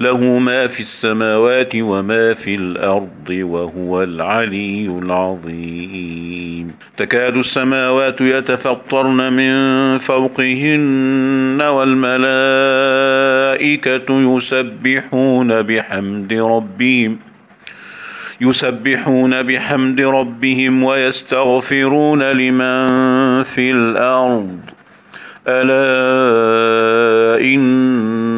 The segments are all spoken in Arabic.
له ما في السماوات وما في الأرض وهو العلي العظيم. تكاد السماوات يتفطرن من فوقهن والملائكة يسبحون بحمد ربهم يسبحون بحمد ربهم ويستغفرون لمن في الأرض. ألا إن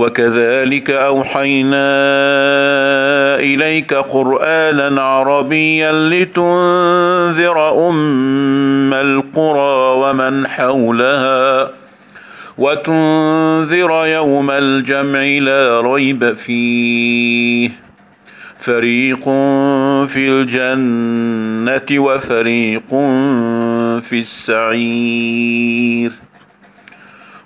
وكذلك أوحينا إليك قرآنا عربيا لتنذر أم القرى ومن حولها وتنذر يوم الجمع لا ريب فيه فريق في الجنة وفريق في السعير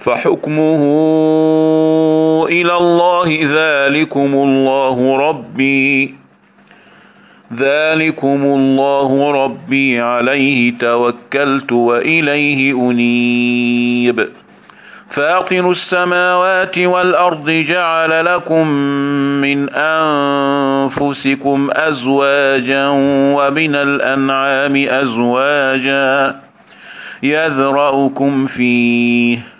فحكمه إلى الله ذلكم الله ربي ذلكم الله ربي عليه توكلت وإليه أنيب. فاطر السماوات والأرض جعل لكم من أنفسكم أزواجا ومن الأنعام أزواجا يذرأكم فيه.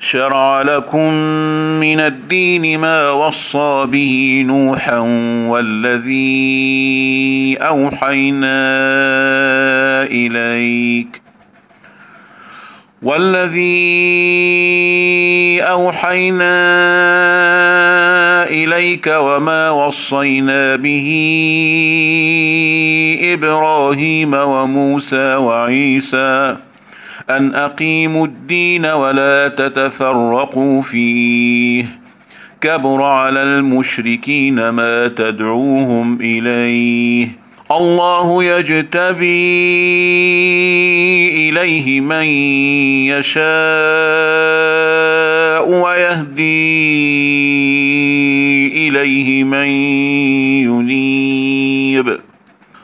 شرع لكم من الدين ما وصى به نوحا والذي أوحينا إليك والذي أوحينا إليك وما وصينا به إبراهيم وموسى وعيسى أن أقيموا الدين ولا تتفرقوا فيه. كبر على المشركين ما تدعوهم إليه. الله يجتبي إليه من يشاء ويهدي إليه من ينيب.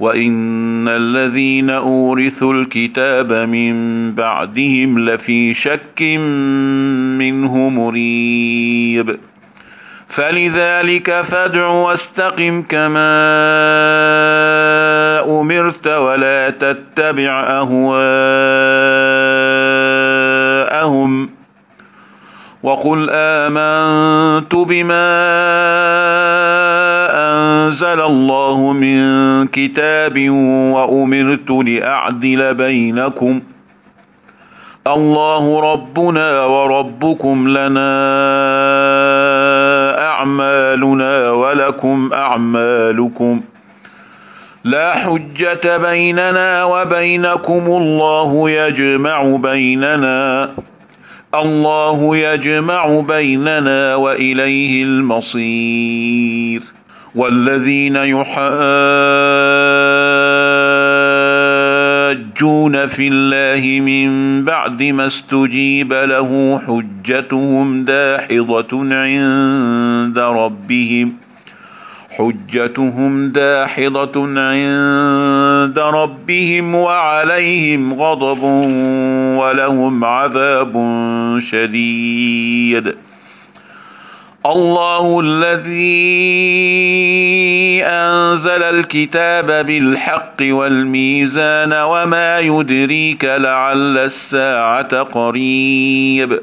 وان الذين اورثوا الكتاب من بعدهم لفي شك منه مريب فلذلك فادع واستقم كما امرت ولا تتبع اهواءهم وقل آمنت بما أنزل الله من كتاب وأمرت لأعدل بينكم. الله ربنا وربكم لنا أعمالنا ولكم أعمالكم. لا حجة بيننا وبينكم. الله يجمع بيننا. الله يجمع بيننا وإليه المصير. والذين يحاجون في الله من بعد ما استجيب له حجتهم داحضة عند ربهم حجتهم داحضة عند ربهم وعليهم غضب ولهم عذاب شديد. الله الذي أنزل الكتاب بالحق والميزان وما يدريك لعل الساعة قريب.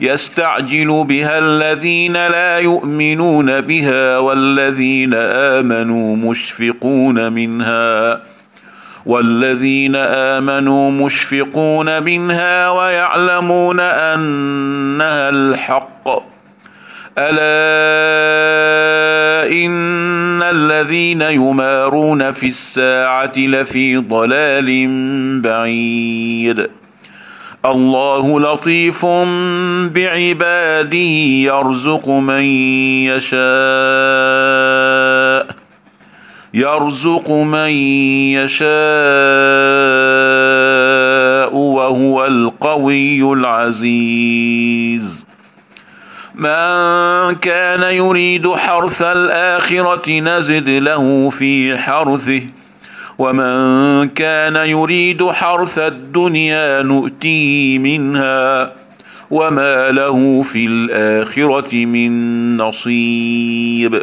يستعجل بها الذين لا يؤمنون بها والذين آمنوا مشفقون منها. والذين آمنوا مشفقون منها ويعلمون أنها الحق. ألا إن الذين يمارون في الساعة لفي ضلال بعيد. الله لطيف بعباده يرزق من يشاء. يرزق من يشاء وهو القوي العزيز. من كان يريد حرث الاخره نزد له في حرثه. ومن كان يريد حرث الدنيا نؤتيه منها. وما له في الاخره من نصيب.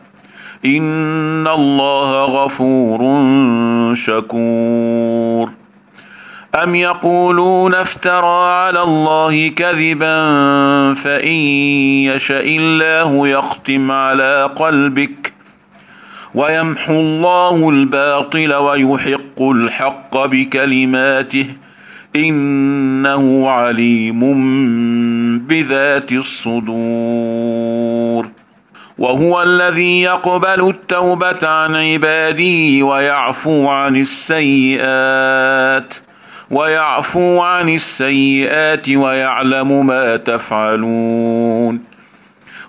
ان الله غفور شكور. ام يقولون افترى على الله كذبا فان يشا الله يختم على قلبك ويمحو الله الباطل ويحق الحق بكلماته انه عليم بذات الصدور. وهو الذي يقبل التوبة عن عباده ويعفو عن السيئات ويعفو عن السيئات ويعلم ما تفعلون.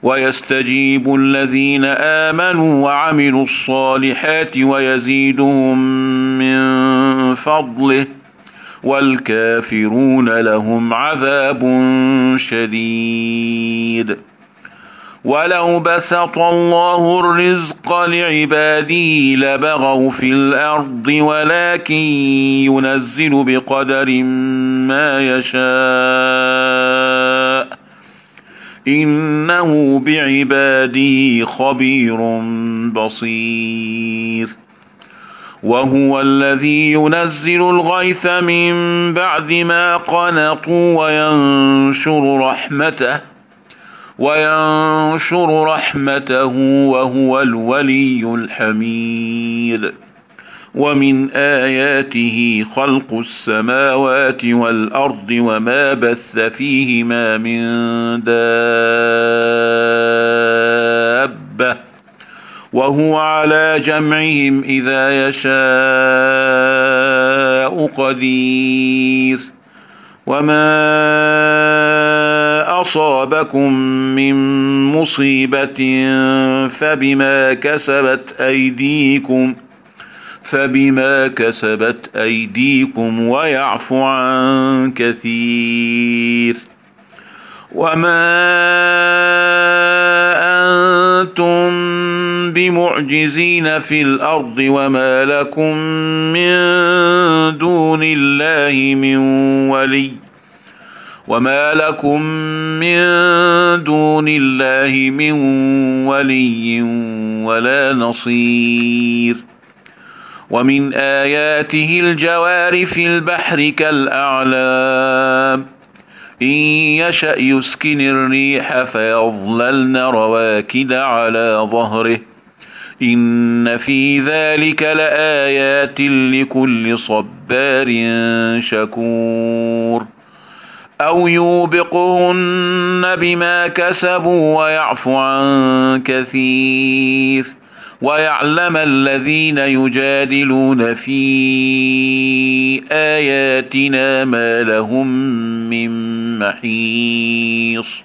ويستجيب الذين آمنوا وعملوا الصالحات ويزيدهم من فضله والكافرون لهم عذاب شديد. ولو بسط الله الرزق لعباده لبغوا في الأرض ولكن ينزل بقدر ما يشاء انه بعباده خبير بصير وهو الذي ينزل الغيث من بعد ما قنطوا وينشر رحمته وينشر رحمته وهو الولي الحميد. ومن آياته خلق السماوات والأرض وما بث فيهما من دابة. وهو على جمعهم إذا يشاء قدير. وما اصابكم من مصيبه فبما كسبت ايديكم فبما كسبت ايديكم ويعفو عن كثير وما أنتم بمعجزين في الأرض وما لكم من دون الله من ولي وما لكم من دون الله من ولي ولا نصير ومن آياته الجوار في البحر كالأعلام إن يشأ يسكن الريح فيظللن رواكد على ظهره إن في ذلك لآيات لكل صبار شكور. أو يوبقهن بما كسبوا ويعفو عن كثير. ويعلم الذين يجادلون في آياتنا ما لهم من محيص.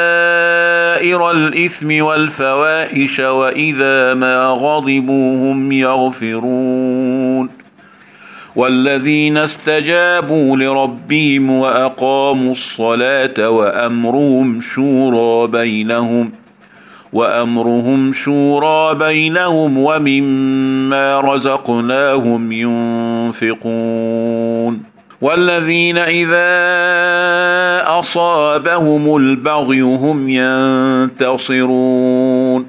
الإثم والفواحش وإذا ما غضبوا هم يغفرون. والذين استجابوا لربهم وأقاموا الصلاة وأمرهم شورى بينهم وأمرهم شورى بينهم ومما رزقناهم ينفقون. والذين إذا أصابهم البغي هم ينتصرون.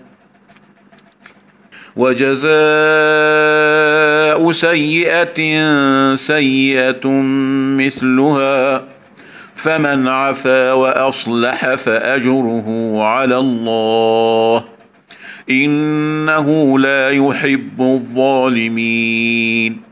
وجزاء سيئة سيئة مثلها فمن عفا وأصلح فأجره على الله. إنه لا يحب الظالمين.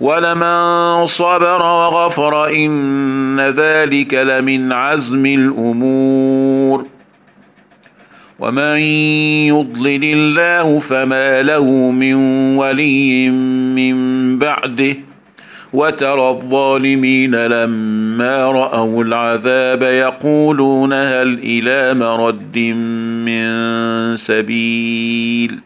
ولمن صبر وغفر ان ذلك لمن عزم الأمور ومن يضلل الله فما له من ولي من بعده وترى الظالمين لما راوا العذاب يقولون هل إلى مرد من سبيل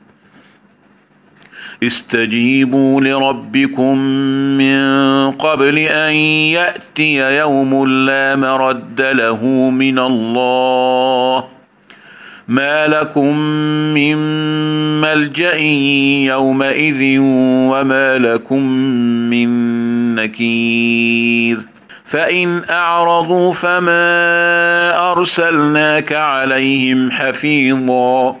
استجيبوا لربكم من قبل أن يأتي يوم لا مرد له من الله. ما لكم من ملجأ يومئذ وما لكم من نكير. فإن أعرضوا فما أرسلناك عليهم حفيظا.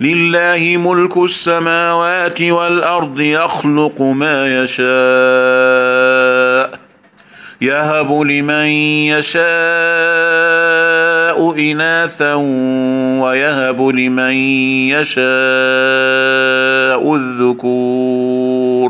لله ملك السماوات والأرض يخلق ما يشاء يهب لمن يشاء إناثا ويهب لمن يشاء الذكور.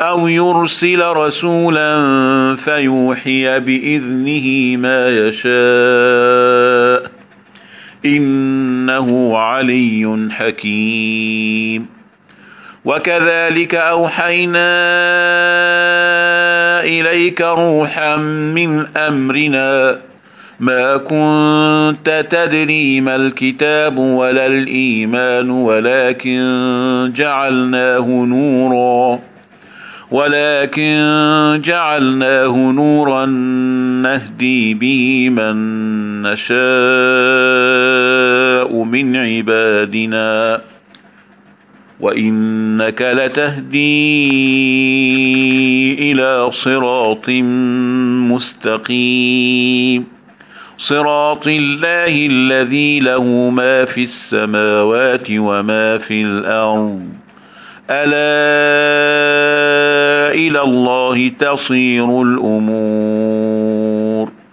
أو يرسل رسولا فيوحي بإذنه ما يشاء. إنه علي حكيم. وكذلك أوحينا إليك روحا من أمرنا. ما كنت تدري ما الكتاب ولا الإيمان ولكن جعلناه نورا. ولكن جعلناه نورا نهدي به من نشاء من عبادنا. وإنك لتهدي إلى صراط مستقيم. صراط الله الذي له ما في السماوات وما في الأرض. ألا إلى الله تصير الأمور.